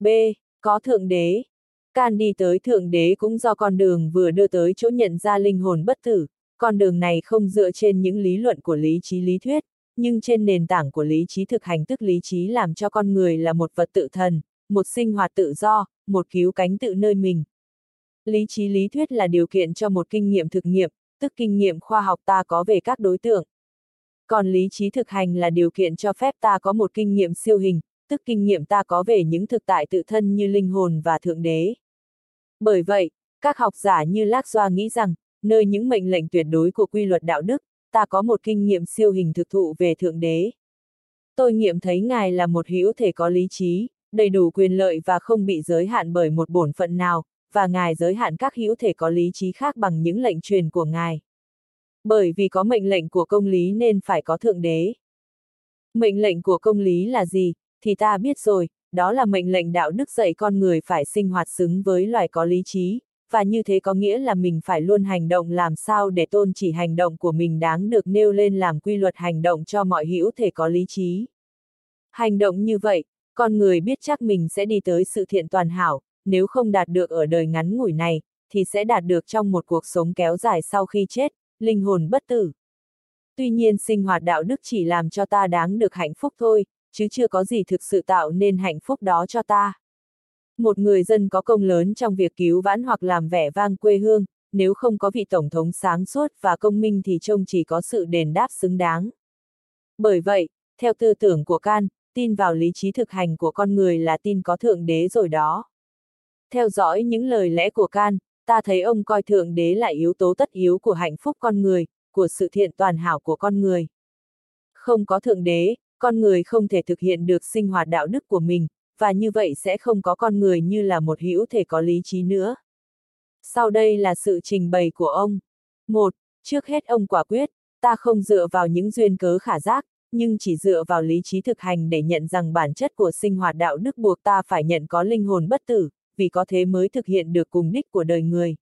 B. Có Thượng Đế. Can đi tới Thượng Đế cũng do con đường vừa đưa tới chỗ nhận ra linh hồn bất tử, con đường này không dựa trên những lý luận của lý trí lý thuyết, nhưng trên nền tảng của lý trí thực hành tức lý trí làm cho con người là một vật tự thần, một sinh hoạt tự do, một cứu cánh tự nơi mình. Lý trí lý thuyết là điều kiện cho một kinh nghiệm thực nghiệm, tức kinh nghiệm khoa học ta có về các đối tượng. Còn lý trí thực hành là điều kiện cho phép ta có một kinh nghiệm siêu hình, tức kinh nghiệm ta có về những thực tại tự thân như linh hồn và thượng đế. Bởi vậy, các học giả như Lác Doa nghĩ rằng, nơi những mệnh lệnh tuyệt đối của quy luật đạo đức, ta có một kinh nghiệm siêu hình thực thụ về thượng đế. Tôi nghiệm thấy Ngài là một hữu thể có lý trí, đầy đủ quyền lợi và không bị giới hạn bởi một bổn phận nào, và Ngài giới hạn các hữu thể có lý trí khác bằng những lệnh truyền của Ngài. Bởi vì có mệnh lệnh của công lý nên phải có thượng đế. Mệnh lệnh của công lý là gì, thì ta biết rồi, đó là mệnh lệnh đạo đức dạy con người phải sinh hoạt xứng với loài có lý trí, và như thế có nghĩa là mình phải luôn hành động làm sao để tôn chỉ hành động của mình đáng được nêu lên làm quy luật hành động cho mọi hữu thể có lý trí. Hành động như vậy, con người biết chắc mình sẽ đi tới sự thiện toàn hảo, nếu không đạt được ở đời ngắn ngủi này, thì sẽ đạt được trong một cuộc sống kéo dài sau khi chết, linh hồn bất tử. Tuy nhiên sinh hoạt đạo đức chỉ làm cho ta đáng được hạnh phúc thôi, chứ chưa có gì thực sự tạo nên hạnh phúc đó cho ta. Một người dân có công lớn trong việc cứu vãn hoặc làm vẻ vang quê hương, nếu không có vị tổng thống sáng suốt và công minh thì trông chỉ có sự đền đáp xứng đáng. Bởi vậy, theo tư tưởng của Can, tin vào lý trí thực hành của con người là tin có thượng đế rồi đó. Theo dõi những lời lẽ của Can, ta thấy ông coi thượng đế là yếu tố tất yếu của hạnh phúc con người, của sự thiện toàn hảo của con người. Không có thượng đế, con người không thể thực hiện được sinh hoạt đạo đức của mình, và như vậy sẽ không có con người như là một hữu thể có lý trí nữa. Sau đây là sự trình bày của ông. một Trước hết ông quả quyết, ta không dựa vào những duyên cớ khả giác, nhưng chỉ dựa vào lý trí thực hành để nhận rằng bản chất của sinh hoạt đạo đức buộc ta phải nhận có linh hồn bất tử, vì có thế mới thực hiện được cùng đích của đời người.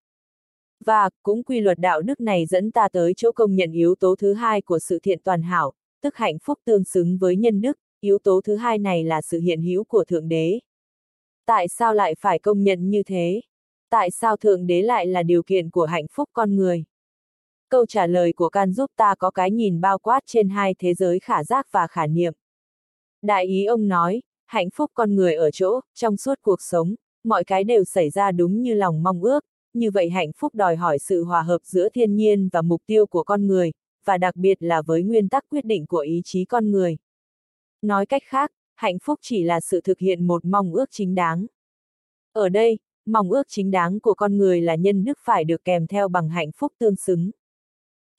Và, cũng quy luật đạo đức này dẫn ta tới chỗ công nhận yếu tố thứ hai của sự thiện toàn hảo, tức hạnh phúc tương xứng với nhân đức, yếu tố thứ hai này là sự hiện hữu của Thượng Đế. Tại sao lại phải công nhận như thế? Tại sao Thượng Đế lại là điều kiện của hạnh phúc con người? Câu trả lời của Can giúp ta có cái nhìn bao quát trên hai thế giới khả giác và khả niệm. Đại ý ông nói, hạnh phúc con người ở chỗ, trong suốt cuộc sống, mọi cái đều xảy ra đúng như lòng mong ước, như vậy hạnh phúc đòi hỏi sự hòa hợp giữa thiên nhiên và mục tiêu của con người, và đặc biệt là với nguyên tắc quyết định của ý chí con người. Nói cách khác, hạnh phúc chỉ là sự thực hiện một mong ước chính đáng. Ở đây, mong ước chính đáng của con người là nhân đức phải được kèm theo bằng hạnh phúc tương xứng.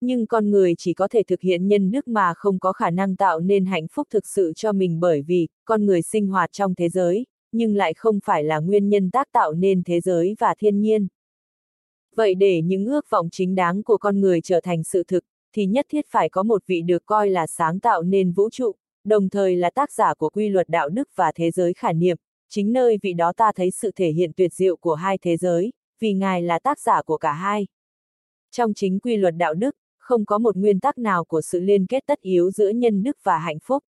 Nhưng con người chỉ có thể thực hiện nhân đức mà không có khả năng tạo nên hạnh phúc thực sự cho mình bởi vì, con người sinh hoạt trong thế giới, nhưng lại không phải là nguyên nhân tác tạo nên thế giới và thiên nhiên. Vậy để những ước vọng chính đáng của con người trở thành sự thực, thì nhất thiết phải có một vị được coi là sáng tạo nên vũ trụ, đồng thời là tác giả của quy luật đạo đức và thế giới khả niệm, chính nơi vị đó ta thấy sự thể hiện tuyệt diệu của hai thế giới, vì Ngài là tác giả của cả hai. Trong chính quy luật đạo đức, không có một nguyên tắc nào của sự liên kết tất yếu giữa nhân đức và hạnh phúc.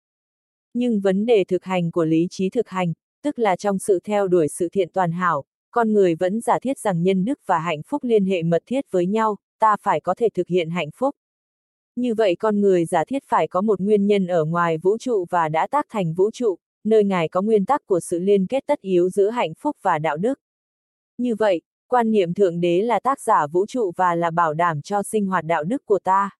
Nhưng vấn đề thực hành của lý trí thực hành, tức là trong sự theo đuổi sự thiện toàn hảo, con người vẫn giả thiết rằng nhân đức và hạnh phúc liên hệ mật thiết với nhau, ta phải có thể thực hiện hạnh phúc. Như vậy con người giả thiết phải có một nguyên nhân ở ngoài vũ trụ và đã tác thành vũ trụ, nơi ngài có nguyên tắc của sự liên kết tất yếu giữa hạnh phúc và đạo đức. Như vậy, quan niệm Thượng Đế là tác giả vũ trụ và là bảo đảm cho sinh hoạt đạo đức của ta.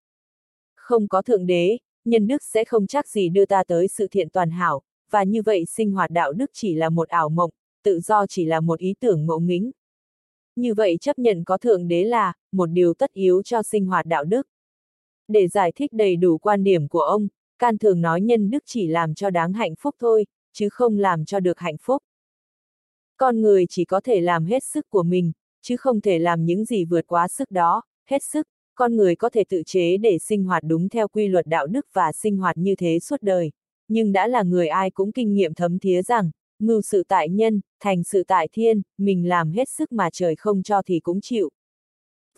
Không có Thượng Đế, nhân đức sẽ không chắc gì đưa ta tới sự thiện toàn hảo, và như vậy sinh hoạt đạo đức chỉ là một ảo mộng, tự do chỉ là một ý tưởng ngộ nghĩnh. Như vậy chấp nhận có Thượng Đế là, một điều tất yếu cho sinh hoạt đạo đức. Để giải thích đầy đủ quan điểm của ông, Can thường nói nhân đức chỉ làm cho đáng hạnh phúc thôi, chứ không làm cho được hạnh phúc. Con người chỉ có thể làm hết sức của mình, chứ không thể làm những gì vượt quá sức đó, hết sức, con người có thể tự chế để sinh hoạt đúng theo quy luật đạo đức và sinh hoạt như thế suốt đời. Nhưng đã là người ai cũng kinh nghiệm thấm thía rằng, mưu sự tại nhân, thành sự tại thiên, mình làm hết sức mà trời không cho thì cũng chịu.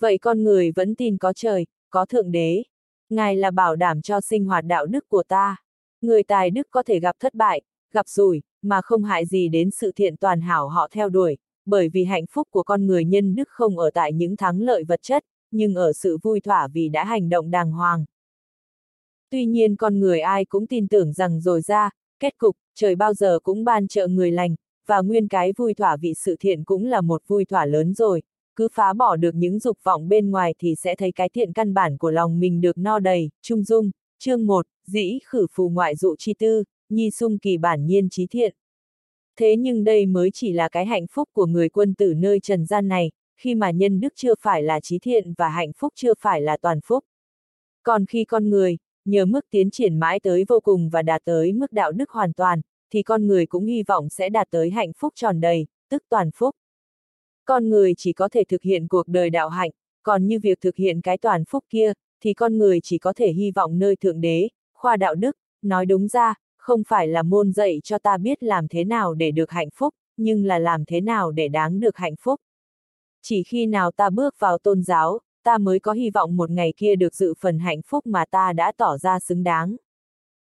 Vậy con người vẫn tin có trời, có thượng đế. Ngài là bảo đảm cho sinh hoạt đạo đức của ta. Người tài đức có thể gặp thất bại, gặp rủi, mà không hại gì đến sự thiện toàn hảo họ theo đuổi, bởi vì hạnh phúc của con người nhân đức không ở tại những thắng lợi vật chất, nhưng ở sự vui thỏa vì đã hành động đàng hoàng. Tuy nhiên con người ai cũng tin tưởng rằng rồi ra, kết cục, trời bao giờ cũng ban trợ người lành, và nguyên cái vui thỏa vì sự thiện cũng là một vui thỏa lớn rồi, cứ phá bỏ được những dục vọng bên ngoài thì sẽ thấy cái thiện căn bản của lòng mình được no đầy, trung dung, chương 1, dĩ khử phù ngoại dụ chi tư, nhi sung kỳ bản nhiên trí thiện. Thế nhưng đây mới chỉ là cái hạnh phúc của người quân tử nơi trần gian này, khi mà nhân đức chưa phải là trí thiện và hạnh phúc chưa phải là toàn phúc. Còn khi con người, nhờ mức tiến triển mãi tới vô cùng và đạt tới mức đạo đức hoàn toàn, thì con người cũng hy vọng sẽ đạt tới hạnh phúc tròn đầy, tức toàn phúc. Con người chỉ có thể thực hiện cuộc đời đạo hạnh, còn như việc thực hiện cái toàn phúc kia, thì con người chỉ có thể hy vọng nơi Thượng Đế, khoa đạo đức, nói đúng ra, không phải là môn dạy cho ta biết làm thế nào để được hạnh phúc, nhưng là làm thế nào để đáng được hạnh phúc. Chỉ khi nào ta bước vào tôn giáo, ta mới có hy vọng một ngày kia được dự phần hạnh phúc mà ta đã tỏ ra xứng đáng.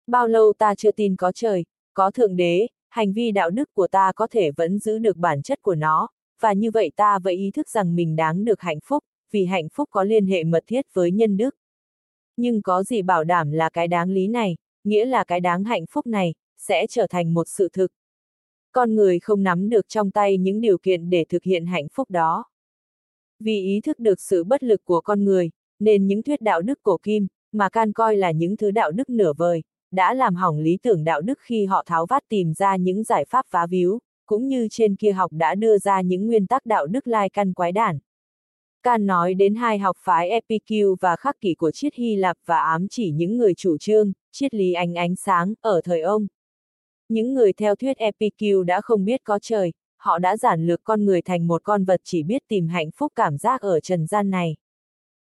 Bao lâu ta chưa tin có trời, có Thượng Đế, hành vi đạo đức của ta có thể vẫn giữ được bản chất của nó, và như vậy ta vẫn ý thức rằng mình đáng được hạnh phúc, vì hạnh phúc có liên hệ mật thiết với nhân đức. Nhưng có gì bảo đảm là cái đáng lý này, nghĩa là cái đáng hạnh phúc này, sẽ trở thành một sự thực. Con người không nắm được trong tay những điều kiện để thực hiện hạnh phúc đó. Vì ý thức được sự bất lực của con người, nên những thuyết đạo đức cổ kim, mà can coi là những thứ đạo đức nửa vời, đã làm hỏng lý tưởng đạo đức khi họ tháo vát tìm ra những giải pháp phá víu, cũng như trên kia học đã đưa ra những nguyên tắc đạo đức lai căn quái đản. Can nói đến hai học phái Epicure và khắc kỷ của triết Hy Lạp và ám chỉ những người chủ trương, triết lý ánh ánh sáng, ở thời ông. Những người theo thuyết Epicure đã không biết có trời, họ đã giản lược con người thành một con vật chỉ biết tìm hạnh phúc cảm giác ở trần gian này.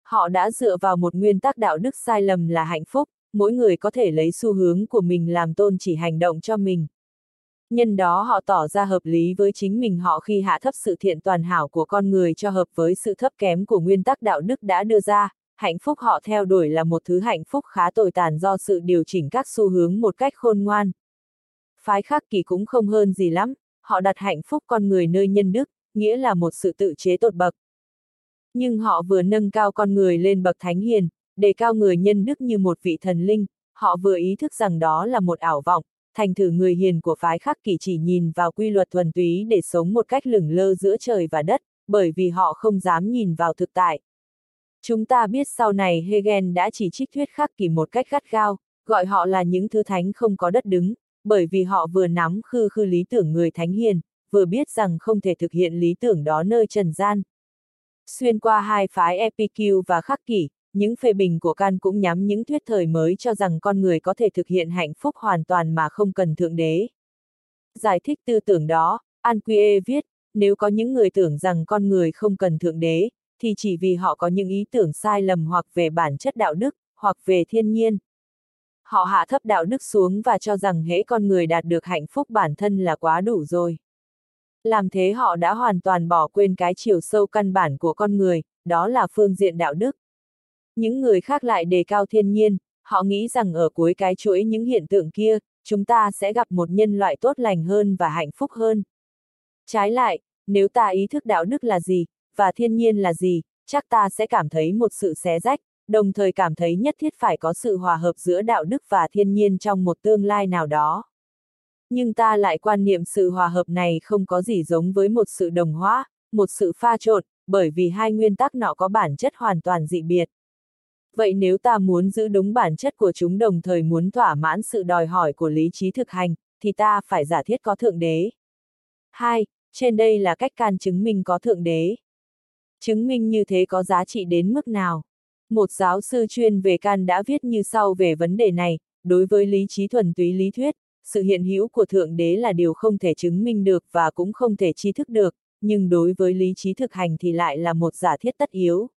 Họ đã dựa vào một nguyên tắc đạo đức sai lầm là hạnh phúc, mỗi người có thể lấy xu hướng của mình làm tôn chỉ hành động cho mình. Nhân đó họ tỏ ra hợp lý với chính mình họ khi hạ thấp sự thiện toàn hảo của con người cho hợp với sự thấp kém của nguyên tắc đạo đức đã đưa ra, hạnh phúc họ theo đuổi là một thứ hạnh phúc khá tồi tàn do sự điều chỉnh các xu hướng một cách khôn ngoan. Phái khác kỳ cũng không hơn gì lắm, họ đặt hạnh phúc con người nơi nhân đức, nghĩa là một sự tự chế tột bậc. Nhưng họ vừa nâng cao con người lên bậc thánh hiền, đề cao người nhân đức như một vị thần linh, họ vừa ý thức rằng đó là một ảo vọng, thành thử người hiền của phái khắc kỷ chỉ nhìn vào quy luật thuần túy để sống một cách lửng lơ giữa trời và đất, bởi vì họ không dám nhìn vào thực tại. Chúng ta biết sau này Hegel đã chỉ trích thuyết khắc kỷ một cách gắt gao, gọi họ là những thứ thánh không có đất đứng, bởi vì họ vừa nắm khư khư lý tưởng người thánh hiền, vừa biết rằng không thể thực hiện lý tưởng đó nơi trần gian. Xuyên qua hai phái Epicure và khắc kỷ, những phê bình của Can cũng nhắm những thuyết thời mới cho rằng con người có thể thực hiện hạnh phúc hoàn toàn mà không cần thượng đế. Giải thích tư tưởng đó, An Anquie viết, nếu có những người tưởng rằng con người không cần thượng đế, thì chỉ vì họ có những ý tưởng sai lầm hoặc về bản chất đạo đức, hoặc về thiên nhiên. Họ hạ thấp đạo đức xuống và cho rằng hễ con người đạt được hạnh phúc bản thân là quá đủ rồi. Làm thế họ đã hoàn toàn bỏ quên cái chiều sâu căn bản của con người, đó là phương diện đạo đức. Những người khác lại đề cao thiên nhiên, họ nghĩ rằng ở cuối cái chuỗi những hiện tượng kia, chúng ta sẽ gặp một nhân loại tốt lành hơn và hạnh phúc hơn. Trái lại, nếu ta ý thức đạo đức là gì, và thiên nhiên là gì, chắc ta sẽ cảm thấy một sự xé rách, đồng thời cảm thấy nhất thiết phải có sự hòa hợp giữa đạo đức và thiên nhiên trong một tương lai nào đó. Nhưng ta lại quan niệm sự hòa hợp này không có gì giống với một sự đồng hóa, một sự pha trộn, bởi vì hai nguyên tắc nọ có bản chất hoàn toàn dị biệt. Vậy nếu ta muốn giữ đúng bản chất của chúng đồng thời muốn thỏa mãn sự đòi hỏi của lý trí thực hành, thì ta phải giả thiết có Thượng Đế. 2. Trên đây là cách can chứng minh có Thượng Đế. Chứng minh như thế có giá trị đến mức nào? Một giáo sư chuyên về can đã viết như sau về vấn đề này, đối với lý trí thuần túy lý thuyết, sự hiện hữu của Thượng Đế là điều không thể chứng minh được và cũng không thể tri thức được, nhưng đối với lý trí thực hành thì lại là một giả thiết tất yếu.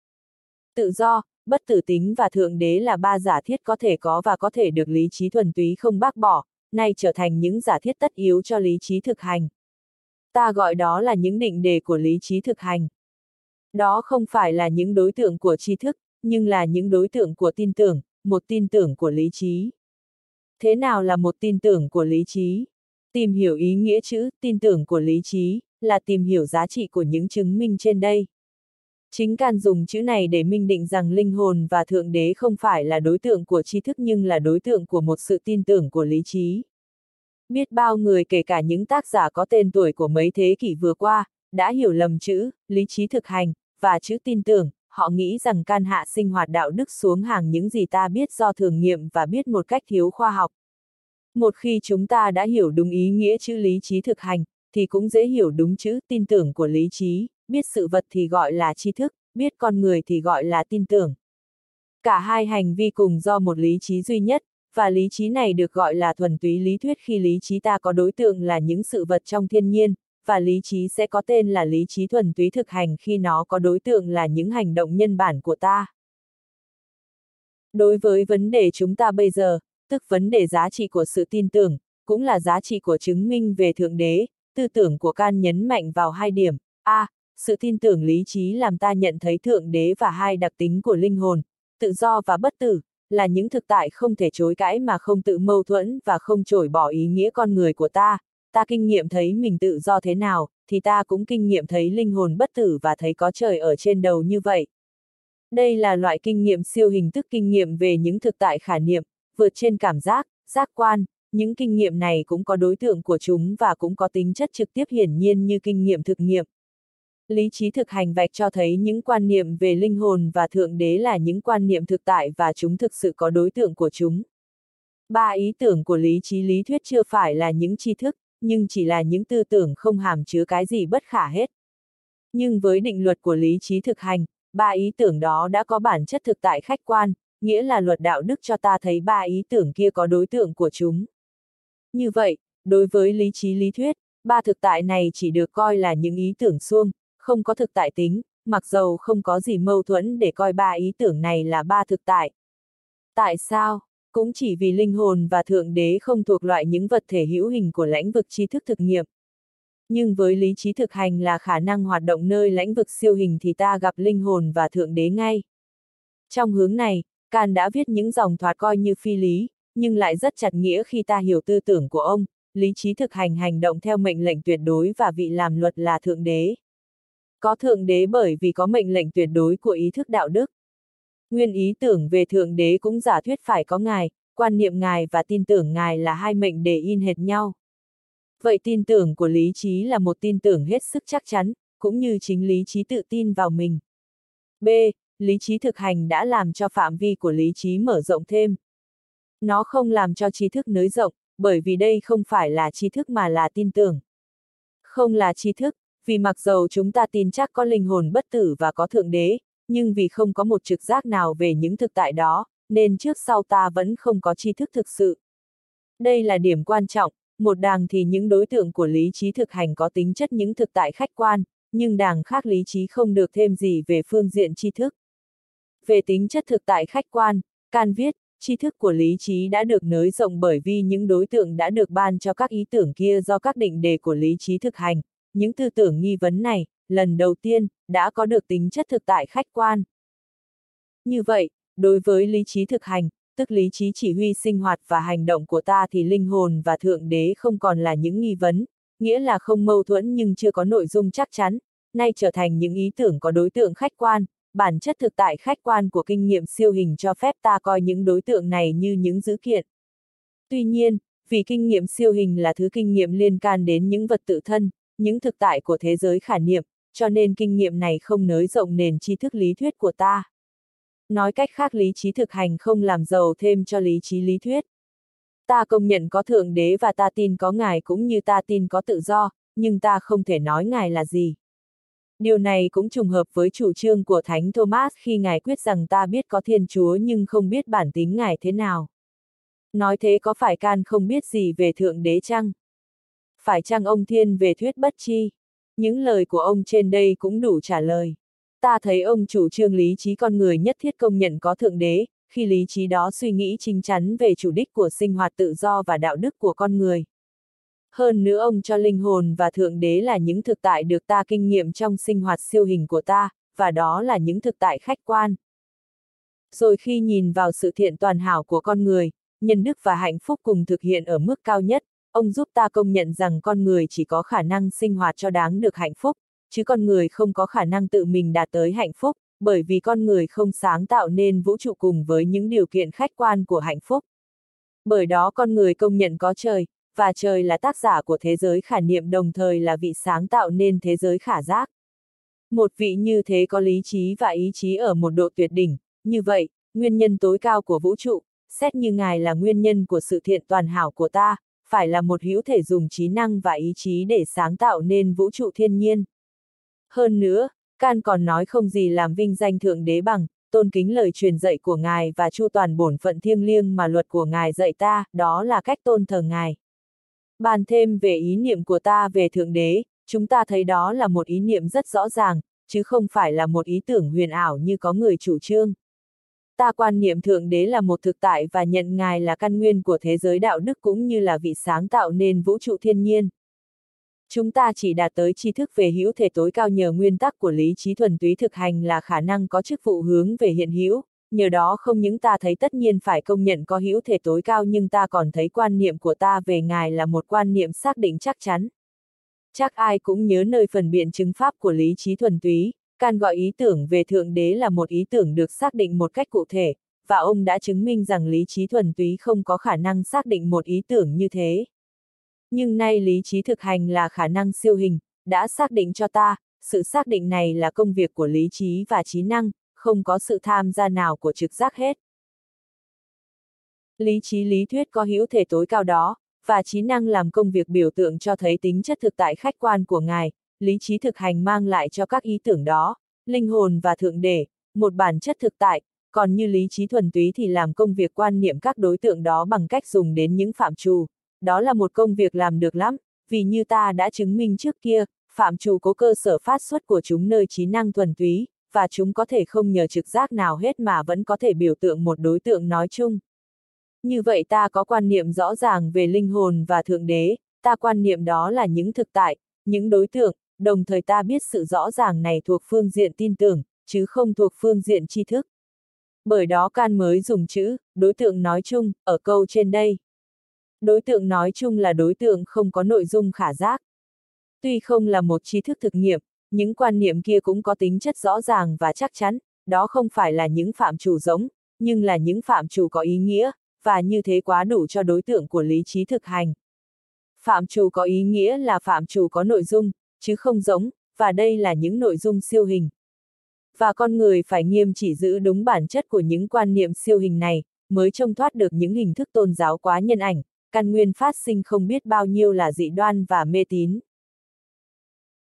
Tự do, bất tử tính và thượng đế là ba giả thiết có thể có và có thể được lý trí thuần túy không bác bỏ, nay trở thành những giả thiết tất yếu cho lý trí thực hành. Ta gọi đó là những định đề của lý trí thực hành. Đó không phải là những đối tượng của tri thức, nhưng là những đối tượng của tin tưởng, một tin tưởng của lý trí. Thế nào là một tin tưởng của lý trí? Tìm hiểu ý nghĩa chữ, tin tưởng của lý trí, là tìm hiểu giá trị của những chứng minh trên đây. Chính can dùng chữ này để minh định rằng linh hồn và thượng đế không phải là đối tượng của tri thức nhưng là đối tượng của một sự tin tưởng của lý trí. Biết bao người kể cả những tác giả có tên tuổi của mấy thế kỷ vừa qua, đã hiểu lầm chữ, lý trí thực hành, và chữ tin tưởng, họ nghĩ rằng can hạ sinh hoạt đạo đức xuống hàng những gì ta biết do thường nghiệm và biết một cách thiếu khoa học. Một khi chúng ta đã hiểu đúng ý nghĩa chữ lý trí thực hành, thì cũng dễ hiểu đúng chữ tin tưởng của lý trí, biết sự vật thì gọi là tri thức, biết con người thì gọi là tin tưởng. Cả hai hành vi cùng do một lý trí duy nhất, và lý trí này được gọi là thuần túy lý thuyết khi lý trí ta có đối tượng là những sự vật trong thiên nhiên, và lý trí sẽ có tên là lý trí thuần túy thực hành khi nó có đối tượng là những hành động nhân bản của ta. Đối với vấn đề chúng ta bây giờ, tức vấn đề giá trị của sự tin tưởng, cũng là giá trị của chứng minh về Thượng Đế, tư tưởng của can nhấn mạnh vào hai điểm. A. Sự tin tưởng lý trí làm ta nhận thấy Thượng Đế và hai đặc tính của linh hồn, tự do và bất tử, là những thực tại không thể chối cãi mà không tự mâu thuẫn và không chổi bỏ ý nghĩa con người của ta. Ta kinh nghiệm thấy mình tự do thế nào, thì ta cũng kinh nghiệm thấy linh hồn bất tử và thấy có trời ở trên đầu như vậy. Đây là loại kinh nghiệm siêu hình thức kinh nghiệm về những thực tại khả niệm, vượt trên cảm giác, giác quan, những kinh nghiệm này cũng có đối tượng của chúng và cũng có tính chất trực tiếp hiển nhiên như kinh nghiệm thực nghiệm. Lý trí thực hành vạch cho thấy những quan niệm về linh hồn và thượng đế là những quan niệm thực tại và chúng thực sự có đối tượng của chúng. Ba ý tưởng của lý trí lý thuyết chưa phải là những tri thức, nhưng chỉ là những tư tưởng không hàm chứa cái gì bất khả hết. Nhưng với định luật của lý trí thực hành, ba ý tưởng đó đã có bản chất thực tại khách quan, nghĩa là luật đạo đức cho ta thấy ba ý tưởng kia có đối tượng của chúng. Như vậy, đối với lý trí lý thuyết, ba thực tại này chỉ được coi là những ý tưởng suông, không có thực tại tính, mặc dầu không có gì mâu thuẫn để coi ba ý tưởng này là ba thực tại. Tại sao? Cũng chỉ vì linh hồn và thượng đế không thuộc loại những vật thể hữu hình của lãnh vực tri thức thực nghiệm. Nhưng với lý trí thực hành là khả năng hoạt động nơi lãnh vực siêu hình thì ta gặp linh hồn và thượng đế ngay. Trong hướng này, Can đã viết những dòng thoạt coi như phi lý, nhưng lại rất chặt nghĩa khi ta hiểu tư tưởng của ông, lý trí thực hành hành động theo mệnh lệnh tuyệt đối và vị làm luật là thượng đế. Có thượng đế bởi vì có mệnh lệnh tuyệt đối của ý thức đạo đức. Nguyên ý tưởng về thượng đế cũng giả thuyết phải có ngài, quan niệm ngài và tin tưởng ngài là hai mệnh đề in hệt nhau. Vậy tin tưởng của lý trí là một tin tưởng hết sức chắc chắn, cũng như chính lý trí tự tin vào mình. B. Lý trí thực hành đã làm cho phạm vi của lý trí mở rộng thêm. Nó không làm cho trí thức nới rộng, bởi vì đây không phải là tri thức mà là tin tưởng. Không là tri thức, vì mặc dầu chúng ta tin chắc có linh hồn bất tử và có thượng đế, nhưng vì không có một trực giác nào về những thực tại đó, nên trước sau ta vẫn không có tri thức thực sự. Đây là điểm quan trọng, một đàng thì những đối tượng của lý trí thực hành có tính chất những thực tại khách quan, nhưng đàng khác lý trí không được thêm gì về phương diện tri thức. Về tính chất thực tại khách quan, can viết, tri thức của lý trí đã được nới rộng bởi vì những đối tượng đã được ban cho các ý tưởng kia do các định đề của lý trí thực hành, những tư tưởng nghi vấn này, lần đầu tiên, đã có được tính chất thực tại khách quan. Như vậy, đối với lý trí thực hành, tức lý trí chỉ huy sinh hoạt và hành động của ta thì linh hồn và thượng đế không còn là những nghi vấn, nghĩa là không mâu thuẫn nhưng chưa có nội dung chắc chắn, nay trở thành những ý tưởng có đối tượng khách quan, bản chất thực tại khách quan của kinh nghiệm siêu hình cho phép ta coi những đối tượng này như những dữ kiện. Tuy nhiên, vì kinh nghiệm siêu hình là thứ kinh nghiệm liên can đến những vật tự thân, những thực tại của thế giới khả niệm, cho nên kinh nghiệm này không nới rộng nền tri thức lý thuyết của ta. Nói cách khác lý trí thực hành không làm giàu thêm cho lý trí lý thuyết. Ta công nhận có Thượng Đế và ta tin có Ngài cũng như ta tin có tự do, nhưng ta không thể nói Ngài là gì. Điều này cũng trùng hợp với chủ trương của Thánh Thomas khi Ngài quyết rằng ta biết có Thiên Chúa nhưng không biết bản tính Ngài thế nào. Nói thế có phải can không biết gì về Thượng Đế chăng? Phải chăng ông Thiên về thuyết bất chi? Những lời của ông trên đây cũng đủ trả lời. Ta thấy ông chủ trương lý trí con người nhất thiết công nhận có Thượng Đế, khi lý trí đó suy nghĩ chính chắn về chủ đích của sinh hoạt tự do và đạo đức của con người. Hơn nữa ông cho linh hồn và thượng đế là những thực tại được ta kinh nghiệm trong sinh hoạt siêu hình của ta, và đó là những thực tại khách quan. Rồi khi nhìn vào sự thiện toàn hảo của con người, nhân đức và hạnh phúc cùng thực hiện ở mức cao nhất, ông giúp ta công nhận rằng con người chỉ có khả năng sinh hoạt cho đáng được hạnh phúc, chứ con người không có khả năng tự mình đạt tới hạnh phúc, bởi vì con người không sáng tạo nên vũ trụ cùng với những điều kiện khách quan của hạnh phúc. Bởi đó con người công nhận có trời, và trời là tác giả của thế giới khả niệm đồng thời là vị sáng tạo nên thế giới khả giác. Một vị như thế có lý trí và ý chí ở một độ tuyệt đỉnh, như vậy, nguyên nhân tối cao của vũ trụ, xét như Ngài là nguyên nhân của sự thiện toàn hảo của ta, phải là một hữu thể dùng trí năng và ý chí để sáng tạo nên vũ trụ thiên nhiên. Hơn nữa, Can còn nói không gì làm vinh danh Thượng Đế bằng, tôn kính lời truyền dạy của Ngài và chu toàn bổn phận thiêng liêng mà luật của Ngài dạy ta, đó là cách tôn thờ Ngài. Bàn thêm về ý niệm của ta về Thượng Đế, chúng ta thấy đó là một ý niệm rất rõ ràng, chứ không phải là một ý tưởng huyền ảo như có người chủ trương. Ta quan niệm Thượng Đế là một thực tại và nhận Ngài là căn nguyên của thế giới đạo đức cũng như là vị sáng tạo nên vũ trụ thiên nhiên. Chúng ta chỉ đạt tới tri thức về hữu thể tối cao nhờ nguyên tắc của lý trí thuần túy thực hành là khả năng có chức vụ hướng về hiện hữu, nhờ đó không những ta thấy tất nhiên phải công nhận có hữu thể tối cao nhưng ta còn thấy quan niệm của ta về Ngài là một quan niệm xác định chắc chắn. Chắc ai cũng nhớ nơi phần biện chứng pháp của lý trí thuần túy, Can gọi ý tưởng về Thượng Đế là một ý tưởng được xác định một cách cụ thể, và ông đã chứng minh rằng lý trí thuần túy không có khả năng xác định một ý tưởng như thế. Nhưng nay lý trí thực hành là khả năng siêu hình, đã xác định cho ta, sự xác định này là công việc của lý trí và trí năng, không có sự tham gia nào của trực giác hết. Lý trí lý thuyết có hữu thể tối cao đó, và trí năng làm công việc biểu tượng cho thấy tính chất thực tại khách quan của Ngài, lý trí thực hành mang lại cho các ý tưởng đó, linh hồn và thượng đế, một bản chất thực tại, còn như lý trí thuần túy thì làm công việc quan niệm các đối tượng đó bằng cách dùng đến những phạm trù. Đó là một công việc làm được lắm, vì như ta đã chứng minh trước kia, phạm trù có cơ sở phát xuất của chúng nơi trí năng thuần túy, và chúng có thể không nhờ trực giác nào hết mà vẫn có thể biểu tượng một đối tượng nói chung. Như vậy ta có quan niệm rõ ràng về linh hồn và thượng đế, ta quan niệm đó là những thực tại, những đối tượng, đồng thời ta biết sự rõ ràng này thuộc phương diện tin tưởng, chứ không thuộc phương diện tri thức. Bởi đó can mới dùng chữ, đối tượng nói chung, ở câu trên đây. Đối tượng nói chung là đối tượng không có nội dung khả giác. Tuy không là một tri thức thực nghiệm, những quan niệm kia cũng có tính chất rõ ràng và chắc chắn, đó không phải là những phạm chủ giống, nhưng là những phạm chủ có ý nghĩa, và như thế quá đủ cho đối tượng của lý trí thực hành. Phạm chủ có ý nghĩa là phạm chủ có nội dung, chứ không giống, và đây là những nội dung siêu hình. Và con người phải nghiêm chỉ giữ đúng bản chất của những quan niệm siêu hình này, mới trông thoát được những hình thức tôn giáo quá nhân ảnh, căn nguyên phát sinh không biết bao nhiêu là dị đoan và mê tín.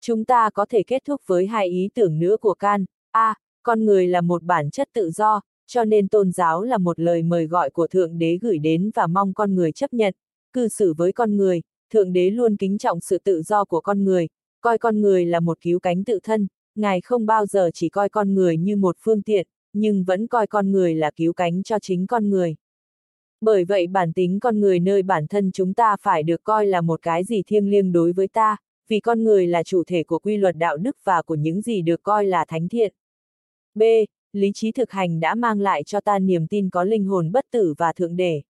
Chúng ta có thể kết thúc với hai ý tưởng nữa của Can. A. con người là một bản chất tự do, cho nên tôn giáo là một lời mời gọi của Thượng Đế gửi đến và mong con người chấp nhận. Cư xử với con người, Thượng Đế luôn kính trọng sự tự do của con người, coi con người là một cứu cánh tự thân, Ngài không bao giờ chỉ coi con người như một phương tiện, nhưng vẫn coi con người là cứu cánh cho chính con người. Bởi vậy bản tính con người nơi bản thân chúng ta phải được coi là một cái gì thiêng liêng đối với ta, vì con người là chủ thể của quy luật đạo đức và của những gì được coi là thánh thiện. B. Lý trí thực hành đã mang lại cho ta niềm tin có linh hồn bất tử và thượng đế.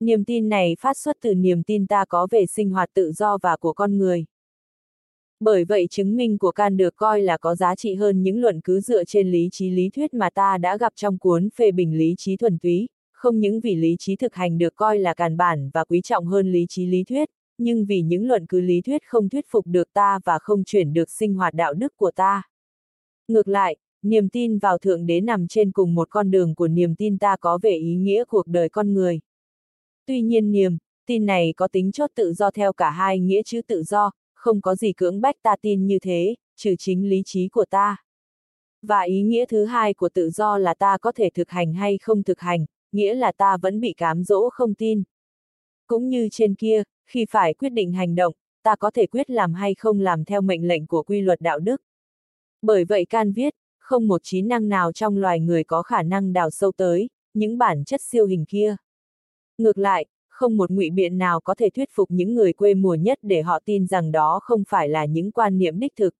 Niềm tin này phát xuất từ niềm tin ta có về sinh hoạt tự do và của con người. Bởi vậy chứng minh của can được coi là có giá trị hơn những luận cứ dựa trên lý trí lý thuyết mà ta đã gặp trong cuốn phê bình lý trí thuần túy, không những vì lý trí thực hành được coi là càn bản và quý trọng hơn lý trí lý thuyết, nhưng vì những luận cứ lý thuyết không thuyết phục được ta và không chuyển được sinh hoạt đạo đức của ta. Ngược lại, niềm tin vào Thượng Đế nằm trên cùng một con đường của niềm tin ta có về ý nghĩa cuộc đời con người. Tuy nhiên niềm, tin này có tính chốt tự do theo cả hai nghĩa chữ tự do, không có gì cưỡng bách ta tin như thế, trừ chính lý trí của ta. Và ý nghĩa thứ hai của tự do là ta có thể thực hành hay không thực hành, nghĩa là ta vẫn bị cám dỗ không tin. Cũng như trên kia, khi phải quyết định hành động, ta có thể quyết làm hay không làm theo mệnh lệnh của quy luật đạo đức. Bởi vậy can viết, không một trí năng nào trong loài người có khả năng đào sâu tới, những bản chất siêu hình kia. Ngược lại, không một ngụy biện nào có thể thuyết phục những người quê mùa nhất để họ tin rằng đó không phải là những quan niệm đích thực.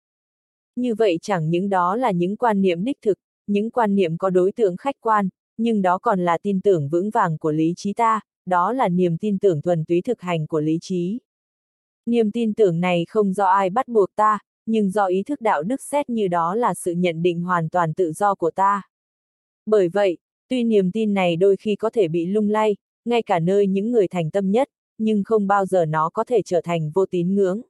Như vậy chẳng những đó là những quan niệm đích thực, những quan niệm có đối tượng khách quan, nhưng đó còn là tin tưởng vững vàng của lý trí ta, đó là niềm tin tưởng thuần túy thực hành của lý trí. Niềm tin tưởng này không do ai bắt buộc ta, nhưng do ý thức đạo đức xét như đó là sự nhận định hoàn toàn tự do của ta. Bởi vậy, tuy niềm tin này đôi khi có thể bị lung lay, ngay cả nơi những người thành tâm nhất, nhưng không bao giờ nó có thể trở thành vô tín ngưỡng.